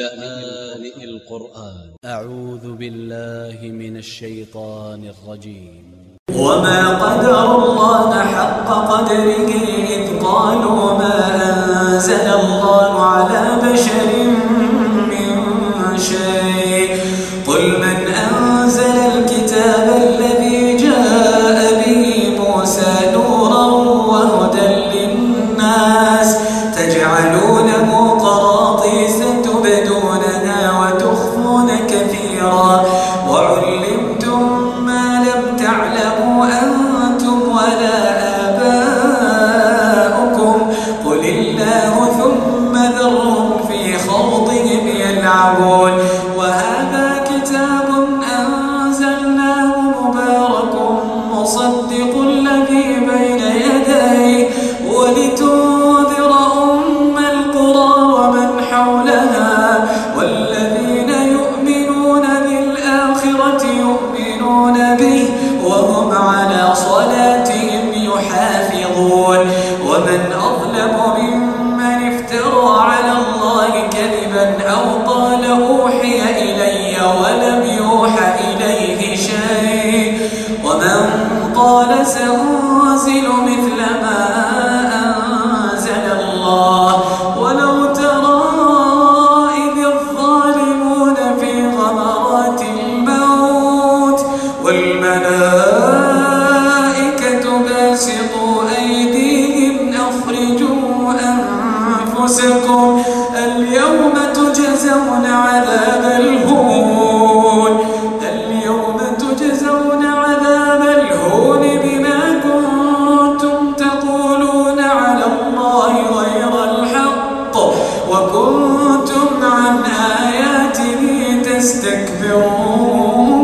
لآن القرآن. أ ع و ذ ب ا ل ل ه من ا ل ش ي ط ا ن ا ل ج ي م وما قدر الله حق قدره إذ قالوا ما أن أن بسطوا أيديهم أخرجوا أنفسكم اليوم تجزون عذاب الهون اليوم تجزون عذاب الهون بما كنتم تقولون على الله غير الحق وكنتم عن آياته تستكبرون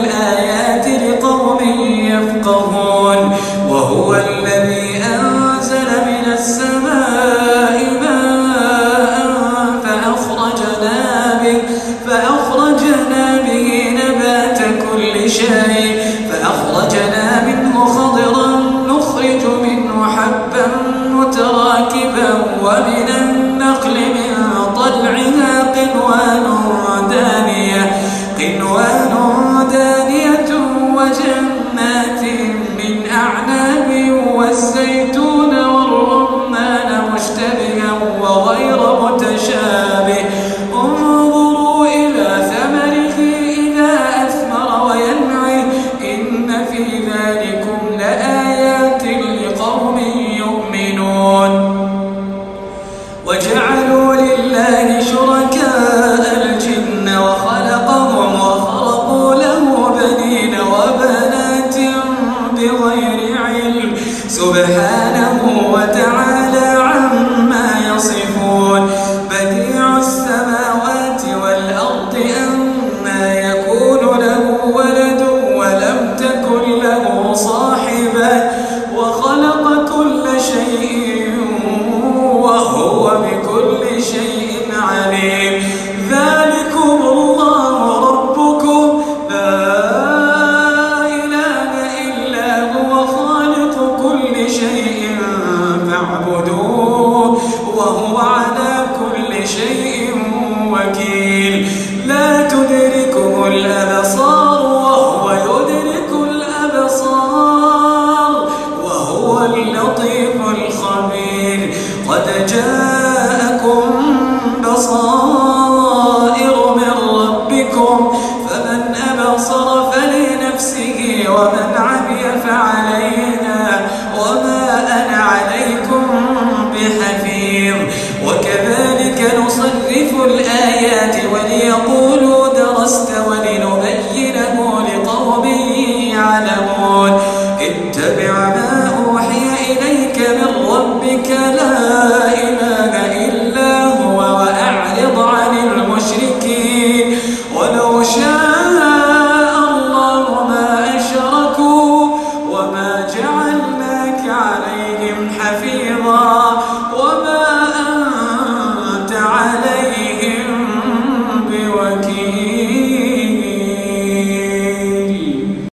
ومن النقل من طلعها قنوان دانية, قنوان دانية وجنات من أعناب والزيتون